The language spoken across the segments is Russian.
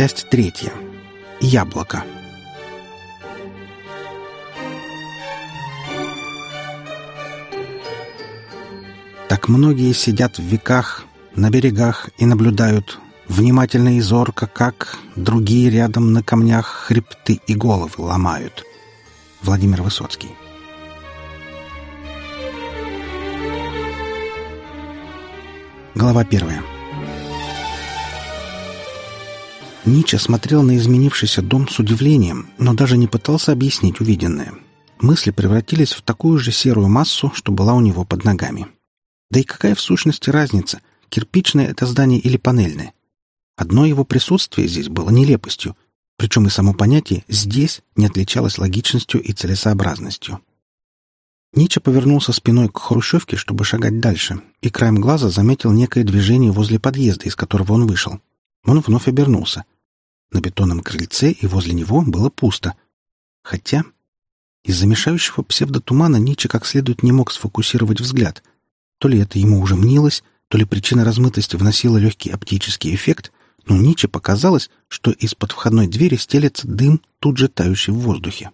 Часть третья. Яблоко. Так многие сидят в веках на берегах и наблюдают, внимательно и зорко, как другие рядом на камнях хребты и головы ломают. Владимир Высоцкий. Глава первая. Нича смотрел на изменившийся дом с удивлением, но даже не пытался объяснить увиденное. Мысли превратились в такую же серую массу, что была у него под ногами. Да и какая в сущности разница, кирпичное это здание или панельное? Одно его присутствие здесь было нелепостью, причем и само понятие «здесь» не отличалось логичностью и целесообразностью. Нича повернулся спиной к хрущевке, чтобы шагать дальше, и краем глаза заметил некое движение возле подъезда, из которого он вышел. Он вновь обернулся. На бетонном крыльце и возле него было пусто. Хотя из замешающего псевдотумана Нича как следует не мог сфокусировать взгляд. То ли это ему уже мнилось, то ли причина размытости вносила легкий оптический эффект, но Ниче показалось, что из-под входной двери стелется дым, тут же тающий в воздухе.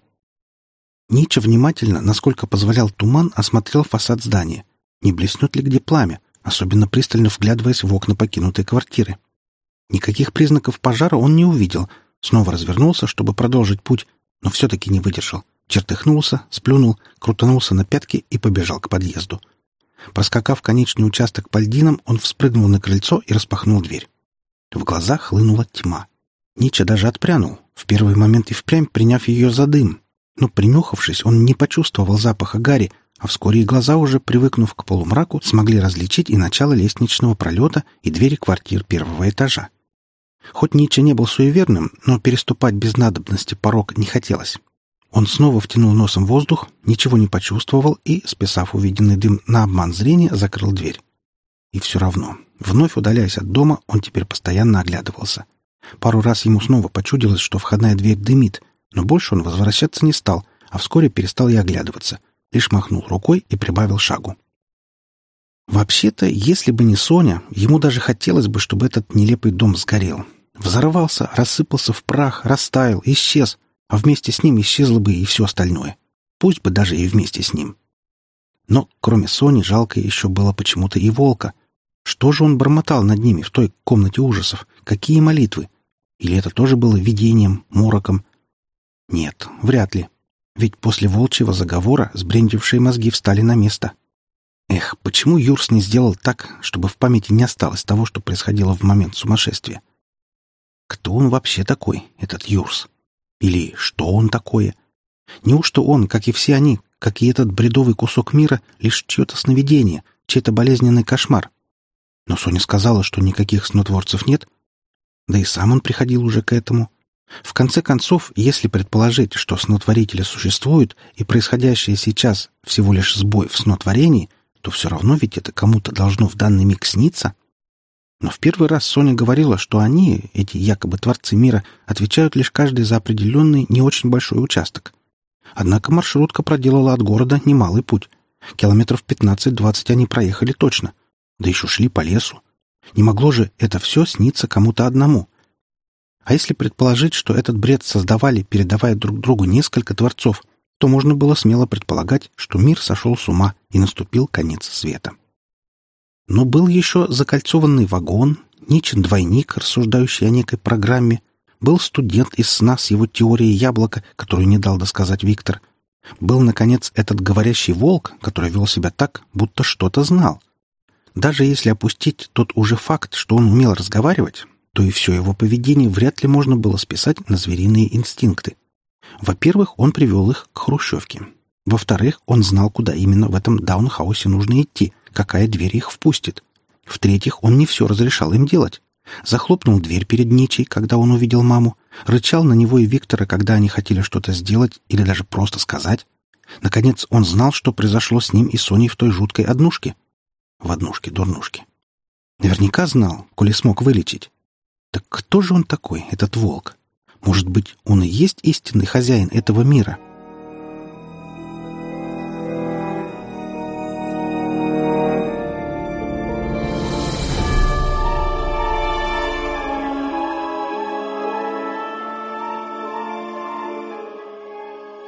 Нича внимательно, насколько позволял туман, осмотрел фасад здания. Не блеснет ли где пламя, особенно пристально вглядываясь в окна покинутой квартиры. Никаких признаков пожара он не увидел. Снова развернулся, чтобы продолжить путь, но все-таки не выдержал. Чертыхнулся, сплюнул, крутанулся на пятки и побежал к подъезду. Проскакав конечный участок по льдинам, он вспрыгнул на крыльцо и распахнул дверь. В глазах хлынула тьма. Нича даже отпрянул, в первый момент и впрямь приняв ее за дым. Но, принюхавшись, он не почувствовал запаха гари, а вскоре и глаза, уже привыкнув к полумраку, смогли различить и начало лестничного пролета, и двери квартир первого этажа. Хоть Ницше не был суеверным, но переступать без надобности порог не хотелось. Он снова втянул носом воздух, ничего не почувствовал и, списав увиденный дым на обман зрения, закрыл дверь. И все равно, вновь удаляясь от дома, он теперь постоянно оглядывался. Пару раз ему снова почудилось, что входная дверь дымит, но больше он возвращаться не стал, а вскоре перестал и оглядываться, лишь махнул рукой и прибавил шагу. Вообще-то, если бы не Соня, ему даже хотелось бы, чтобы этот нелепый дом сгорел, Взорвался, рассыпался в прах, растаял, исчез, а вместе с ним исчезло бы и все остальное. Пусть бы даже и вместе с ним. Но, кроме Сони, жалко еще было почему-то и волка. Что же он бормотал над ними в той комнате ужасов? Какие молитвы? Или это тоже было видением, мороком? Нет, вряд ли. Ведь после волчьего заговора сбрендившие мозги встали на место. Эх, почему Юрс не сделал так, чтобы в памяти не осталось того, что происходило в момент сумасшествия? Кто он вообще такой, этот Юрс? Или что он такое? Неужто он, как и все они, как и этот бредовый кусок мира, лишь чье-то сновидение, чей-то болезненный кошмар? Но Соня сказала, что никаких снотворцев нет. Да и сам он приходил уже к этому. В конце концов, если предположить, что снотворители существуют, и происходящее сейчас всего лишь сбой в снотворении, то все равно ведь это кому-то должно в данный миг сниться — но в первый раз Соня говорила, что они, эти якобы творцы мира, отвечают лишь каждый за определенный не очень большой участок. Однако маршрутка проделала от города немалый путь. Километров 15-20 они проехали точно. Да еще шли по лесу. Не могло же это все сниться кому-то одному. А если предположить, что этот бред создавали, передавая друг другу несколько творцов, то можно было смело предполагать, что мир сошел с ума и наступил конец света. Но был еще закольцованный вагон, Ничин двойник, рассуждающий о некой программе, был студент из сна с его теорией яблока, которую не дал досказать Виктор. Был, наконец, этот говорящий волк, который вел себя так, будто что-то знал. Даже если опустить тот уже факт, что он умел разговаривать, то и все его поведение вряд ли можно было списать на звериные инстинкты. Во-первых, он привел их к хрущевке. Во-вторых, он знал, куда именно в этом даунхаусе нужно идти — какая дверь их впустит. В-третьих, он не все разрешал им делать. Захлопнул дверь перед Ничей, когда он увидел маму, рычал на него и Виктора, когда они хотели что-то сделать или даже просто сказать. Наконец, он знал, что произошло с ним и Соней в той жуткой однушке. В однушке-дурнушке. Наверняка знал, коли смог вылечить. Так кто же он такой, этот волк? Может быть, он и есть истинный хозяин этого мира?»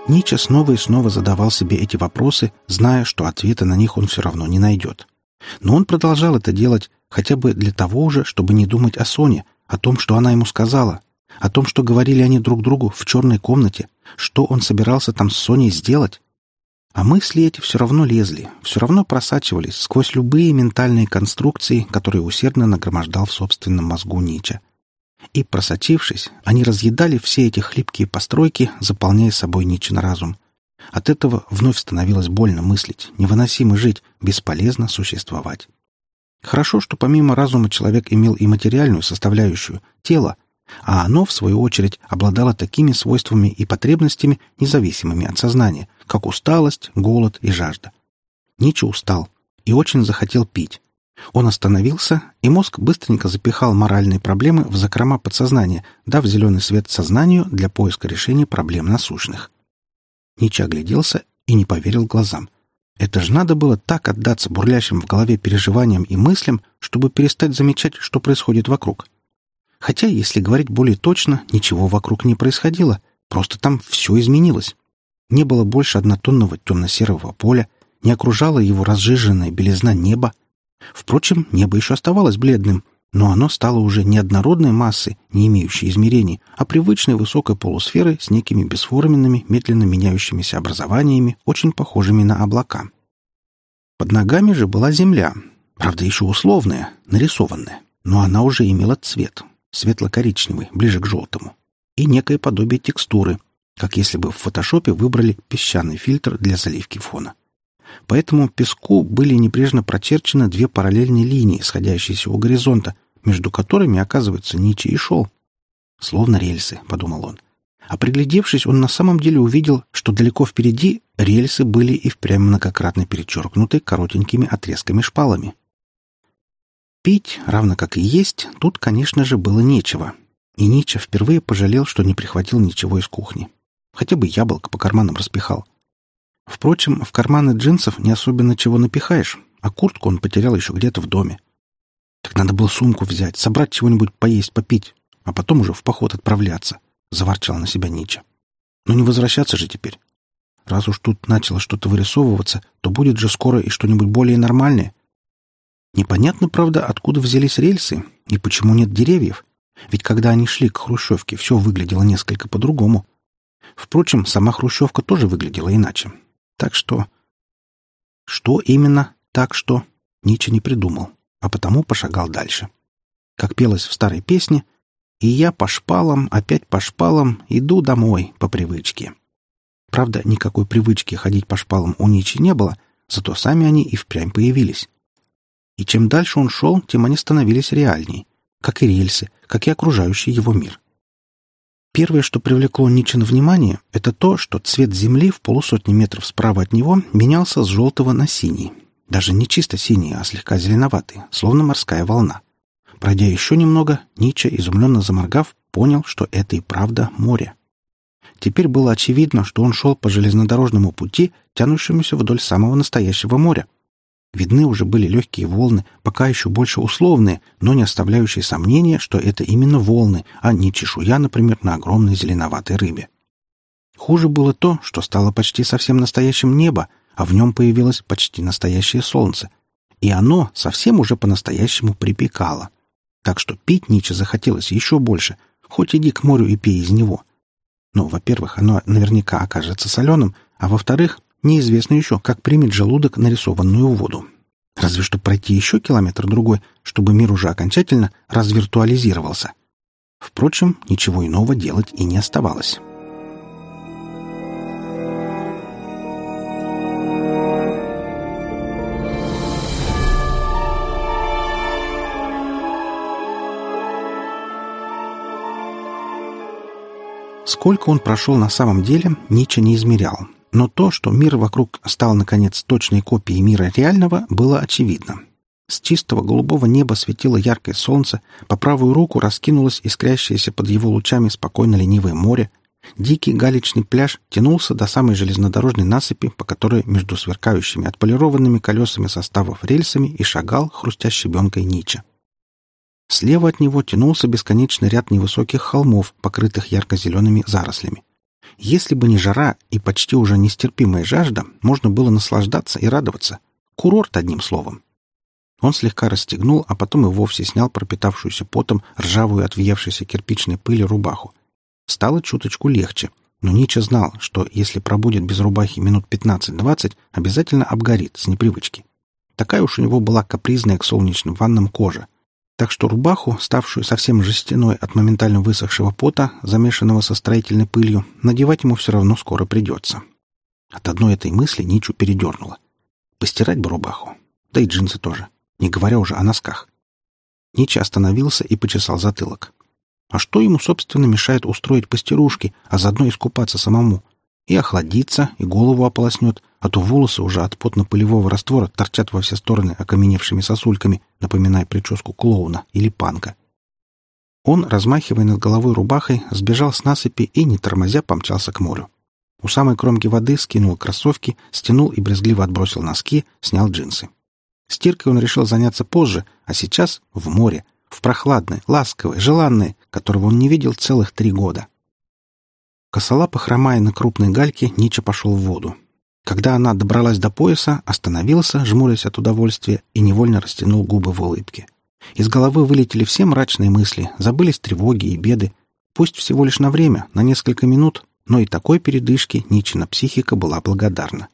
Ницше снова и снова задавал себе эти вопросы, зная, что ответа на них он все равно не найдет. Но он продолжал это делать хотя бы для того же, чтобы не думать о Соне, о том, что она ему сказала, о том, что говорили они друг другу в черной комнате, что он собирался там с Соней сделать. А мысли эти все равно лезли, все равно просачивались сквозь любые ментальные конструкции, которые усердно нагромождал в собственном мозгу Нича. И, просочившись, они разъедали все эти хлипкие постройки, заполняя собой Ничин разум. От этого вновь становилось больно мыслить, невыносимо жить, бесполезно существовать. Хорошо, что помимо разума человек имел и материальную составляющую — тело, а оно, в свою очередь, обладало такими свойствами и потребностями, независимыми от сознания, как усталость, голод и жажда. Ниче устал и очень захотел пить. Он остановился, и мозг быстренько запихал моральные проблемы в закрома подсознания, дав зеленый свет сознанию для поиска решения проблем насущных. Ниче огляделся и не поверил глазам. Это же надо было так отдаться бурлящим в голове переживаниям и мыслям, чтобы перестать замечать, что происходит вокруг. — Хотя, если говорить более точно, ничего вокруг не происходило, просто там все изменилось. Не было больше однотонного темно-серого поля, не окружала его разжиженная белизна неба. Впрочем, небо еще оставалось бледным, но оно стало уже не однородной массой, не имеющей измерений, а привычной высокой полусферой с некими бесформенными, медленно меняющимися образованиями, очень похожими на облака. Под ногами же была земля, правда, еще условная, нарисованная, но она уже имела цвет, светло-коричневый, ближе к желтому, и некое подобие текстуры, как если бы в фотошопе выбрали песчаный фильтр для заливки фона. По этому песку были небрежно прочерчены две параллельные линии, сходящиеся у горизонта, между которыми, оказывается, Ничи и шел. Словно рельсы, — подумал он. А приглядевшись, он на самом деле увидел, что далеко впереди рельсы были и впрямь многократно перечеркнуты коротенькими отрезками-шпалами. Пить, равно как и есть, тут, конечно же, было нечего. И Нича впервые пожалел, что не прихватил ничего из кухни. Хотя бы яблок по карманам распихал. Впрочем, в карманы джинсов не особенно чего напихаешь, а куртку он потерял еще где-то в доме. Так надо было сумку взять, собрать чего-нибудь поесть, попить, а потом уже в поход отправляться, — заворчал на себя Нича. Но не возвращаться же теперь. Раз уж тут начало что-то вырисовываться, то будет же скоро и что-нибудь более нормальное. Непонятно, правда, откуда взялись рельсы и почему нет деревьев. Ведь когда они шли к Хрущевке, все выглядело несколько по-другому. Впрочем, сама Хрущевка тоже выглядела иначе. Так что... Что именно «так что» Ниче не придумал, а потому пошагал дальше. Как пелось в старой песне «И я по шпалам, опять по шпалам, иду домой по привычке». Правда, никакой привычки ходить по шпалам у Ничи не было, зато сами они и впрямь появились. И чем дальше он шел, тем они становились реальней, как и рельсы, как и окружающий его мир. Первое, что привлекло Ницше внимание, это то, что цвет земли в полусотни метров справа от него менялся с желтого на синий. Даже не чисто синий, а слегка зеленоватый, словно морская волна. Пройдя еще немного, Ницше, изумленно заморгав, понял, что это и правда море. Теперь было очевидно, что он шел по железнодорожному пути, тянущемуся вдоль самого настоящего моря — Видны уже были легкие волны, пока еще больше условные, но не оставляющие сомнения, что это именно волны, а не чешуя, например, на огромной зеленоватой рыбе. Хуже было то, что стало почти совсем настоящим небо, а в нем появилось почти настоящее солнце. И оно совсем уже по-настоящему припекало. Так что пить Ниче захотелось еще больше, хоть иди к морю и пей из него. Но, во-первых, оно наверняка окажется соленым, а во-вторых, Неизвестно еще, как примет желудок нарисованную воду. Разве что пройти еще километр-другой, чтобы мир уже окончательно развиртуализировался. Впрочем, ничего иного делать и не оставалось. Сколько он прошел на самом деле, Нича не измерял, но то, что мир вокруг стал, наконец, точной копией мира реального, было очевидно. С чистого голубого неба светило яркое солнце, по правую руку раскинулось искрящееся под его лучами спокойно ленивое море, дикий галечный пляж тянулся до самой железнодорожной насыпи, по которой между сверкающими отполированными колесами составов рельсами и шагал, хрустя щебенкой Нича. Слева от него тянулся бесконечный ряд невысоких холмов, покрытых ярко-зелеными зарослями. Если бы не жара и почти уже нестерпимая жажда, можно было наслаждаться и радоваться. Курорт, одним словом. Он слегка расстегнул, а потом и вовсе снял пропитавшуюся потом ржавую от въевшейся кирпичной пыли рубаху. Стало чуточку легче, но Нича знал, что если пробудет без рубахи минут 15-20, обязательно обгорит с непривычки. Такая уж у него была капризная к солнечным ваннам кожа. Так что рубаху, ставшую совсем жестяной от моментально высохшего пота, замешанного со строительной пылью, надевать ему все равно скоро придется. От одной этой мысли Ничу передернуло. Постирать бы рубаху. Да и джинсы тоже не говоря уже о носках. Нича остановился и почесал затылок. А что ему, собственно, мешает устроить постирушки, а заодно искупаться самому? И охладиться, и голову ополоснет, а то волосы уже от потно-пылевого раствора торчат во все стороны окаменевшими сосульками, напоминая прическу клоуна или панка. Он, размахивая над головой рубахой, сбежал с насыпи и, не тормозя, помчался к морю. У самой кромки воды скинул кроссовки, стянул и брезгливо отбросил носки, снял джинсы. Стиркой он решил заняться позже, а сейчас в море, в прохладное, ласковое, желанное, которого он не видел целых три года. Косолапо, хромая на крупной гальке, Нича пошел в воду. Когда она добралась до пояса, остановился, жмурясь от удовольствия, и невольно растянул губы в улыбке. Из головы вылетели все мрачные мысли, забылись тревоги и беды. Пусть всего лишь на время, на несколько минут, но и такой передышки Ничина психика была благодарна.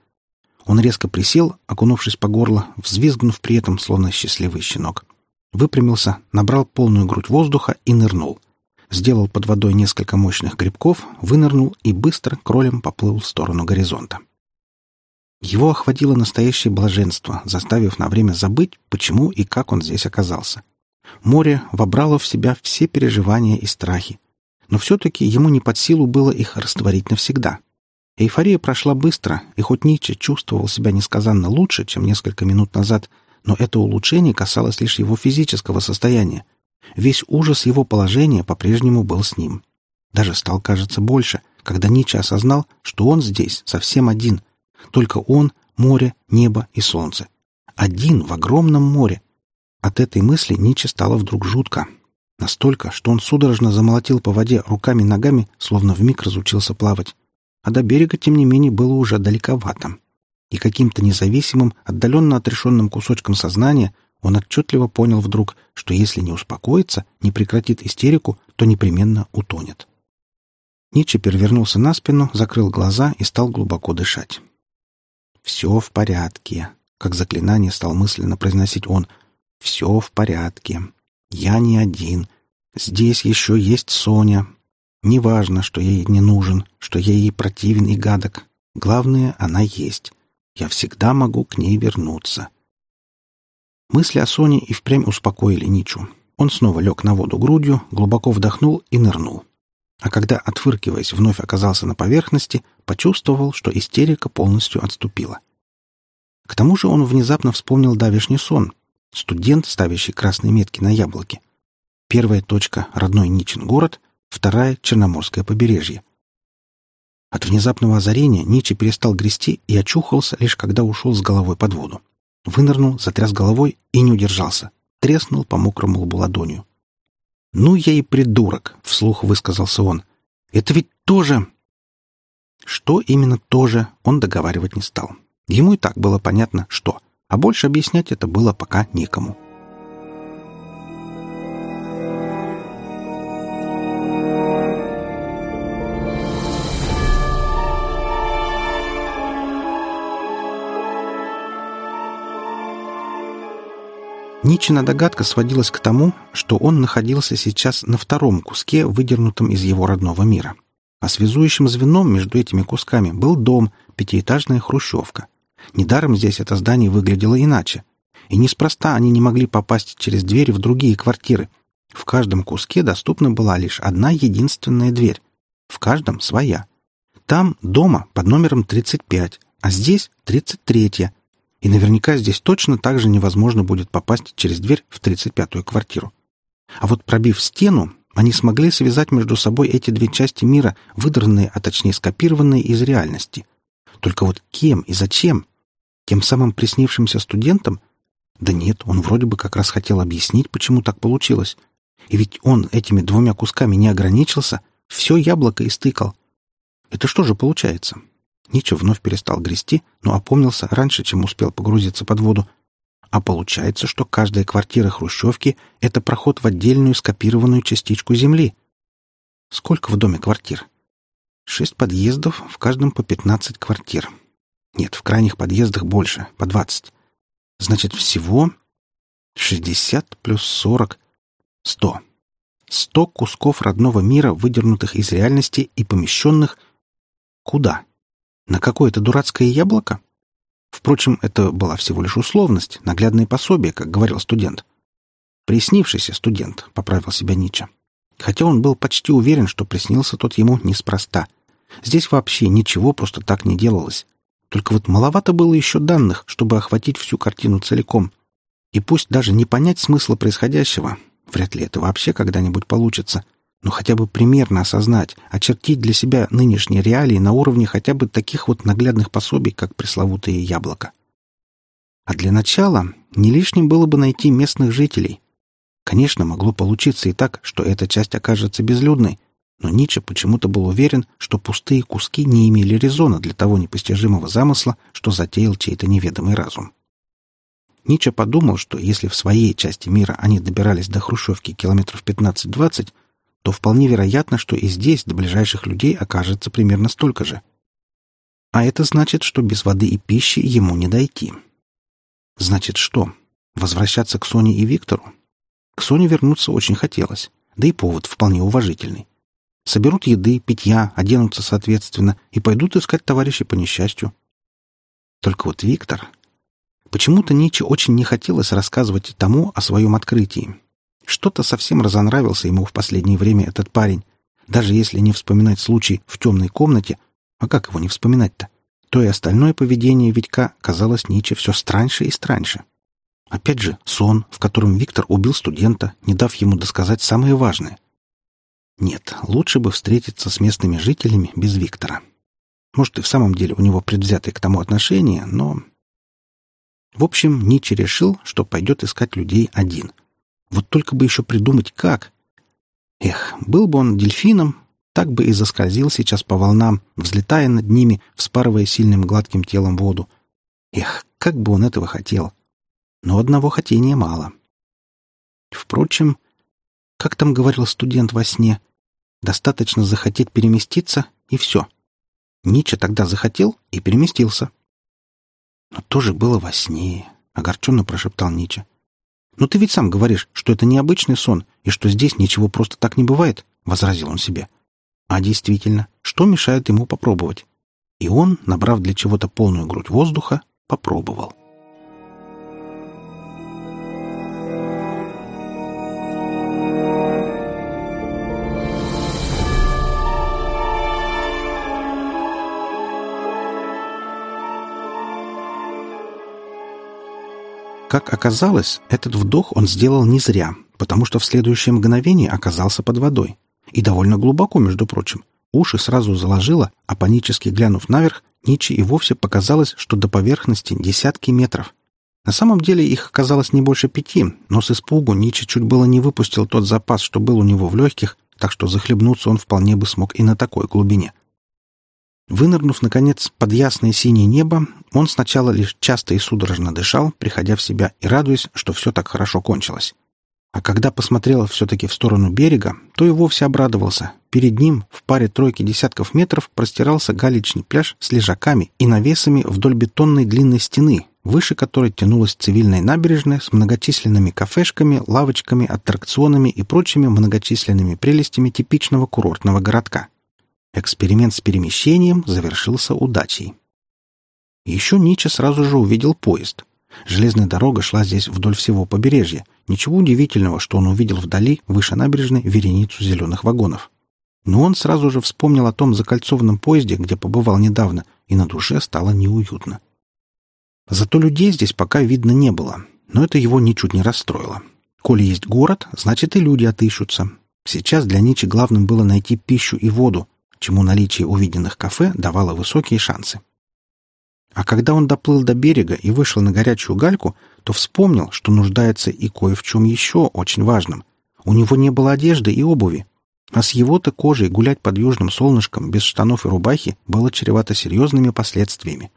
Он резко присел, окунувшись по горло, взвизгнув при этом, словно счастливый щенок. Выпрямился, набрал полную грудь воздуха и нырнул. Сделал под водой несколько мощных грибков, вынырнул и быстро кролем поплыл в сторону горизонта. Его охватило настоящее блаженство, заставив на время забыть, почему и как он здесь оказался. Море вобрало в себя все переживания и страхи. Но все-таки ему не под силу было их растворить навсегда — Эйфория прошла быстро, и хоть Ницше чувствовал себя несказанно лучше, чем несколько минут назад, но это улучшение касалось лишь его физического состояния. Весь ужас его положения по-прежнему был с ним. Даже стал кажется больше, когда Ницше осознал, что он здесь совсем один. Только он, море, небо и солнце. Один в огромном море. От этой мысли Ницше стало вдруг жутко. Настолько, что он судорожно замолотил по воде руками-ногами, словно вмиг разучился плавать а до берега, тем не менее, было уже далековато. И каким-то независимым, отдаленно отрешенным кусочком сознания он отчетливо понял вдруг, что если не успокоится, не прекратит истерику, то непременно утонет. Ницше перевернулся на спину, закрыл глаза и стал глубоко дышать. «Все в порядке», — как заклинание стал мысленно произносить он. «Все в порядке. Я не один. Здесь еще есть Соня, Неважно, что ей не нужен, что я ей противен и гадок. Главное, она есть. Я всегда могу к ней вернуться. Мысли о Соне и впрямь успокоили Ничу. Он снова лег на воду грудью, глубоко вдохнул и нырнул. А когда, отфыркиваясь, вновь оказался на поверхности, почувствовал, что истерика полностью отступила. К тому же он внезапно вспомнил давешний сон. Студент, ставящий красные метки на яблоке. Первая точка — родной Ничин город — вторая — Черноморское побережье. От внезапного озарения Ничи перестал грести и очухался, лишь когда ушел с головой под воду. Вынырнул, затряс головой и не удержался. Треснул по мокрому лбу ладонью. «Ну я и придурок!» — вслух высказался он. «Это ведь тоже...» Что именно тоже, он договаривать не стал. Ему и так было понятно, что, а больше объяснять это было пока некому. Ничина догадка сводилась к тому, что он находился сейчас на втором куске, выдернутом из его родного мира. А связующим звеном между этими кусками был дом, пятиэтажная хрущевка. Недаром здесь это здание выглядело иначе. И неспроста они не могли попасть через двери в другие квартиры. В каждом куске доступна была лишь одна единственная дверь. В каждом своя. Там дома под номером 35, а здесь 33 и наверняка здесь точно так же невозможно будет попасть через дверь в 35-ю квартиру. А вот пробив стену, они смогли связать между собой эти две части мира, выдранные, а точнее скопированные из реальности. Только вот кем и зачем? Тем самым приснившимся студентам? Да нет, он вроде бы как раз хотел объяснить, почему так получилось. И ведь он этими двумя кусками не ограничился, все яблоко истыкал. Это что же получается? Нича вновь перестал грести, но опомнился раньше, чем успел погрузиться под воду. А получается, что каждая квартира хрущевки — это проход в отдельную скопированную частичку земли. Сколько в доме квартир? Шесть подъездов, в каждом по пятнадцать квартир. Нет, в крайних подъездах больше, по двадцать. Значит, всего шестьдесят плюс сорок — сто. Сто кусков родного мира, выдернутых из реальности и помещенных куда? На какое-то дурацкое яблоко? Впрочем, это была всего лишь условность, наглядное пособие, как говорил студент. Приснившийся студент, поправил себя Нича. Хотя он был почти уверен, что приснился тот ему неспроста. Здесь вообще ничего просто так не делалось. Только вот маловато было еще данных, чтобы охватить всю картину целиком. И пусть даже не понять смысла происходящего, вряд ли это вообще когда-нибудь получится, но хотя бы примерно осознать, очертить для себя нынешние реалии на уровне хотя бы таких вот наглядных пособий, как пресловутые яблоко. А для начала не лишним было бы найти местных жителей. Конечно, могло получиться и так, что эта часть окажется безлюдной, но Ницше почему-то был уверен, что пустые куски не имели резона для того непостижимого замысла, что затеял чей-то неведомый разум. Ницше подумал, что если в своей части мира они добирались до Хрущевки километров 15-20, то вполне вероятно, что и здесь до ближайших людей окажется примерно столько же. А это значит, что без воды и пищи ему не дойти. Значит что? Возвращаться к Соне и Виктору? К Соне вернуться очень хотелось, да и повод вполне уважительный. Соберут еды, питья, оденутся соответственно и пойдут искать товарищей по несчастью. Только вот Виктор... Почему-то Ниче очень не хотелось рассказывать тому о своем открытии. Что-то совсем разонравился ему в последнее время этот парень. Даже если не вспоминать случай в темной комнате, а как его не вспоминать-то, то и остальное поведение Витька казалось Ниче все страньше и страньше. Опять же, сон, в котором Виктор убил студента, не дав ему досказать самое важное. Нет, лучше бы встретиться с местными жителями без Виктора. Может, и в самом деле у него предвзятое к тому отношение, но... В общем, Ниче решил, что пойдет искать людей один. Вот только бы еще придумать, как. Эх, был бы он дельфином, так бы и заскользил сейчас по волнам, взлетая над ними, вспарывая сильным гладким телом воду. Эх, как бы он этого хотел. Но одного хотения мало. Впрочем, как там говорил студент во сне? Достаточно захотеть переместиться, и все. Ницше тогда захотел и переместился. Но тоже было во сне, — огорченно прошептал Ницше. «Но ты ведь сам говоришь, что это необычный сон, и что здесь ничего просто так не бывает», — возразил он себе. А действительно, что мешает ему попробовать? И он, набрав для чего-то полную грудь воздуха, попробовал. Как оказалось, этот вдох он сделал не зря, потому что в следующее мгновение оказался под водой. И довольно глубоко, между прочим. Уши сразу заложило, а панически глянув наверх, Ничи и вовсе показалось, что до поверхности десятки метров. На самом деле их оказалось не больше пяти, но с испугу Ничи чуть было не выпустил тот запас, что был у него в легких, так что захлебнуться он вполне бы смог и на такой глубине. Вынырнув, наконец, под ясное синее небо, он сначала лишь часто и судорожно дышал, приходя в себя и радуясь, что все так хорошо кончилось. А когда посмотрел все-таки в сторону берега, то и вовсе обрадовался. Перед ним, в паре тройки десятков метров, простирался галечный пляж с лежаками и навесами вдоль бетонной длинной стены, выше которой тянулась цивильная набережная с многочисленными кафешками, лавочками, аттракционами и прочими многочисленными прелестями типичного курортного городка. Эксперимент с перемещением завершился удачей. Еще Нича сразу же увидел поезд. Железная дорога шла здесь вдоль всего побережья. Ничего удивительного, что он увидел вдали, выше набережной, вереницу зеленых вагонов. Но он сразу же вспомнил о том закольцованном поезде, где побывал недавно, и на душе стало неуютно. Зато людей здесь пока видно не было, но это его ничуть не расстроило. Коли есть город, значит и люди отыщутся. Сейчас для Ничи главным было найти пищу и воду, чему наличие увиденных кафе давало высокие шансы. А когда он доплыл до берега и вышел на горячую гальку, то вспомнил, что нуждается и кое в чем еще очень важном. У него не было одежды и обуви. А с его-то кожей гулять под южным солнышком без штанов и рубахи было чревато серьезными последствиями.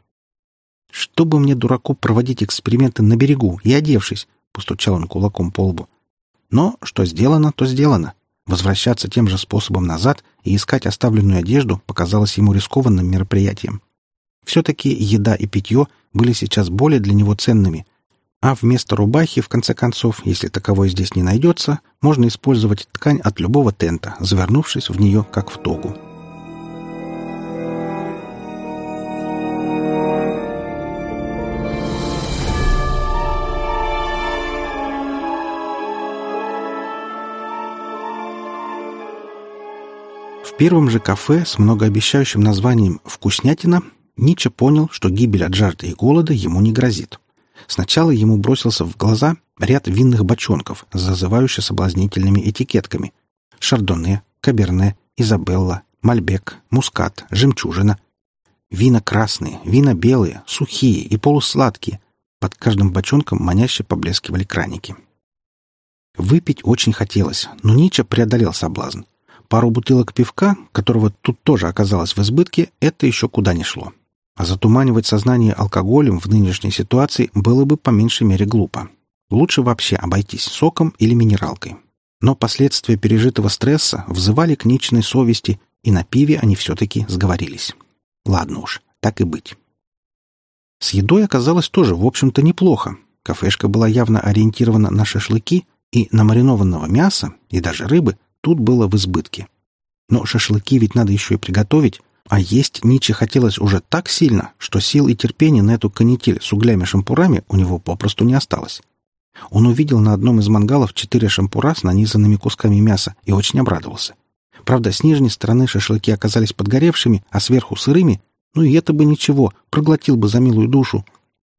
«Чтобы мне, дураку, проводить эксперименты на берегу и одевшись», — постучал он кулаком по лбу. «Но что сделано, то сделано. Возвращаться тем же способом назад и искать оставленную одежду показалось ему рискованным мероприятием. Все-таки еда и питье были сейчас более для него ценными, а вместо рубахи, в конце концов, если таковой здесь не найдется, можно использовать ткань от любого тента, завернувшись в нее, как в тогу. Первом же кафе с многообещающим названием «Вкуснятина» Ниче понял, что гибель от жажды и голода ему не грозит. Сначала ему бросился в глаза ряд винных бочонков с зазывающе соблазнительными этикетками. Шардоне, Каберне, Изабелла, Мальбек, Мускат, Жемчужина. Вина красные, вина белые, сухие и полусладкие. Под каждым бочонком маняще поблескивали краники. Выпить очень хотелось, но Нича преодолел соблазн. Пару бутылок пивка, которого тут тоже оказалось в избытке, это еще куда не шло. А затуманивать сознание алкоголем в нынешней ситуации было бы по меньшей мере глупо. Лучше вообще обойтись соком или минералкой. Но последствия пережитого стресса взывали к ничной совести, и на пиве они все-таки сговорились. Ладно уж, так и быть. С едой оказалось тоже, в общем-то, неплохо. Кафешка была явно ориентирована на шашлыки, и на маринованного мяса, и даже рыбы тут было в избытке. Но шашлыки ведь надо еще и приготовить, а есть Ниче хотелось уже так сильно, что сил и терпения на эту канитель с углями-шампурами у него попросту не осталось. Он увидел на одном из мангалов четыре шампура с нанизанными кусками мяса и очень обрадовался. Правда, с нижней стороны шашлыки оказались подгоревшими, а сверху сырыми, ну и это бы ничего, проглотил бы за милую душу.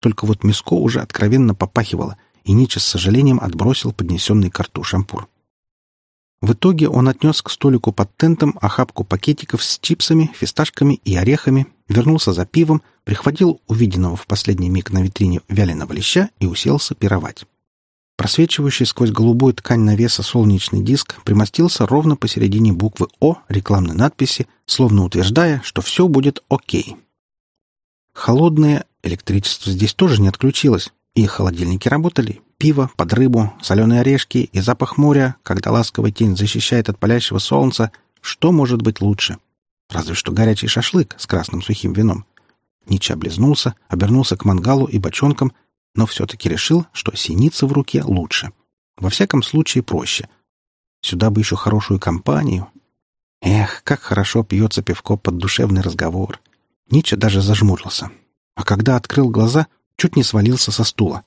Только вот мяско уже откровенно попахивало, и Ниче с сожалением отбросил поднесенный к рту шампур. В итоге он отнес к столику под тентом охапку пакетиков с чипсами, фисташками и орехами, вернулся за пивом, прихватил увиденного в последний миг на витрине вяленого леща и уселся пировать. Просвечивающий сквозь голубую ткань навеса солнечный диск примостился ровно посередине буквы «О» рекламной надписи, словно утверждая, что все будет окей. Холодное электричество здесь тоже не отключилось, и холодильники работали, пиво под рыбу, соленые орешки и запах моря, когда ласковая тень защищает от палящего солнца, что может быть лучше? Разве что горячий шашлык с красным сухим вином. Нича облизнулся, обернулся к мангалу и бочонкам, но все-таки решил, что синица в руке лучше. Во всяком случае проще. Сюда бы еще хорошую компанию. Эх, как хорошо пьется пивко под душевный разговор. Нича даже зажмурился. А когда открыл глаза, чуть не свалился со стула.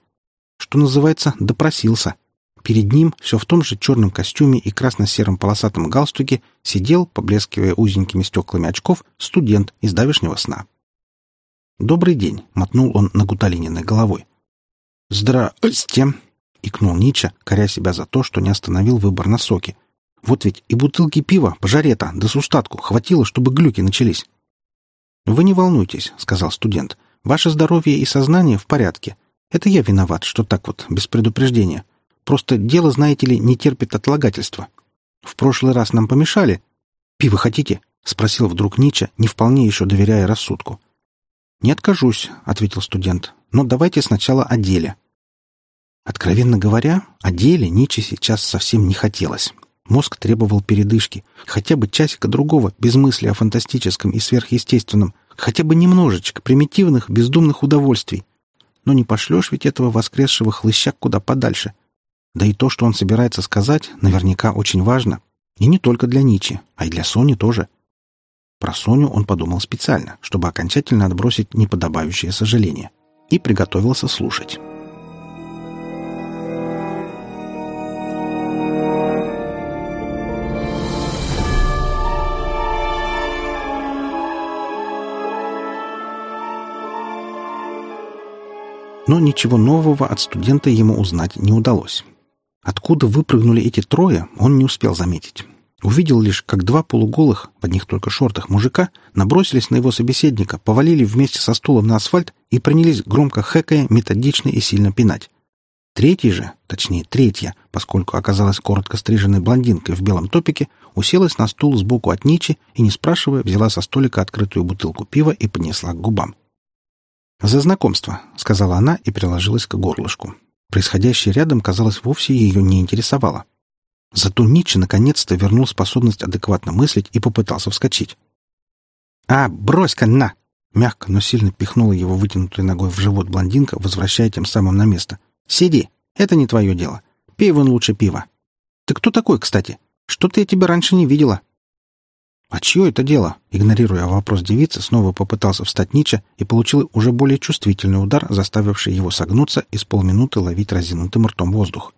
Что называется, допросился. Перед ним, все в том же черном костюме и красно-сером полосатом галстуке, сидел, поблескивая узенькими стеклами очков, студент из давешнего сна. «Добрый день», — мотнул он на Гуталининой головой. «Здрасте», — икнул Нича, коря себя за то, что не остановил выбор на соки. «Вот ведь и бутылки пива, пожарета, да с устатку хватило, чтобы глюки начались». «Вы не волнуйтесь», — сказал студент. «Ваше здоровье и сознание в порядке. Это я виноват, что так вот, без предупреждения. Просто дело, знаете ли, не терпит отлагательства. В прошлый раз нам помешали. Пиво хотите? — спросил вдруг Нича, не вполне еще доверяя рассудку. «Не откажусь», — ответил студент. «Но давайте сначала о деле». Откровенно говоря, о деле Ниче сейчас совсем не хотелось. Мозг требовал передышки, хотя бы часика другого, без мысли о фантастическом и сверхъестественном, хотя бы немножечко примитивных, бездумных удовольствий но не пошлешь ведь этого воскресшего хлыща куда подальше. Да и то, что он собирается сказать, наверняка очень важно. И не только для Ничи, а и для Сони тоже. Про Соню он подумал специально, чтобы окончательно отбросить неподобающее сожаление. И приготовился слушать. Но ничего нового от студента ему узнать не удалось. Откуда выпрыгнули эти трое, он не успел заметить. Увидел лишь, как два полуголых, в одних только шортах мужика, набросились на его собеседника, повалили вместе со стулом на асфальт и принялись громко хэкая, методично и сильно пинать. Третий же, точнее третья, поскольку оказалась коротко стриженной блондинкой в белом топике, уселась на стул сбоку от Ничи и, не спрашивая, взяла со столика открытую бутылку пива и поднесла к губам. «За знакомство», — сказала она и приложилась к горлышку. Происходящее рядом, казалось, вовсе ее не интересовало. Зато Ницше наконец-то вернул способность адекватно мыслить и попытался вскочить. «А, брось-ка, на!» Мягко, но сильно пихнула его вытянутой ногой в живот блондинка, возвращая тем самым на место. «Сиди! Это не твое дело. Пей вон лучше пива. Ты кто такой, кстати? Что-то я тебя раньше не видела». «А чье это дело?» Игнорируя вопрос девицы, снова попытался встать Нича и получил уже более чувствительный удар, заставивший его согнуться и с полминуты ловить разинутым ртом воздух.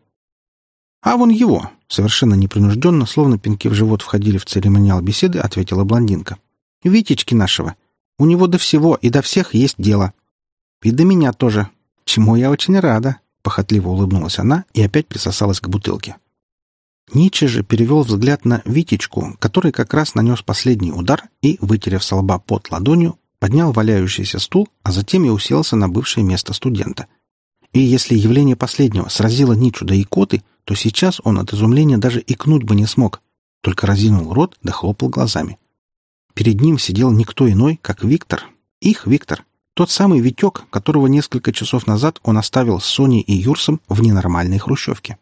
«А вон его!» Совершенно непринужденно, словно пинки в живот входили в церемониал беседы, ответила блондинка. «Витечки нашего. У него до всего и до всех есть дело. И до меня тоже. Чему я очень рада!» Похотливо улыбнулась она и опять присосалась к бутылке. Ниче же перевел взгляд на Витечку, который как раз нанес последний удар и, вытерев со лба под ладонью, поднял валяющийся стул, а затем и уселся на бывшее место студента. И если явление последнего сразило Ничу до икоты, то сейчас он от изумления даже икнуть бы не смог, только разинул рот да хлопал глазами. Перед ним сидел никто иной, как Виктор. Их Виктор. Тот самый Витек, которого несколько часов назад он оставил с Соней и Юрсом в ненормальной хрущевке.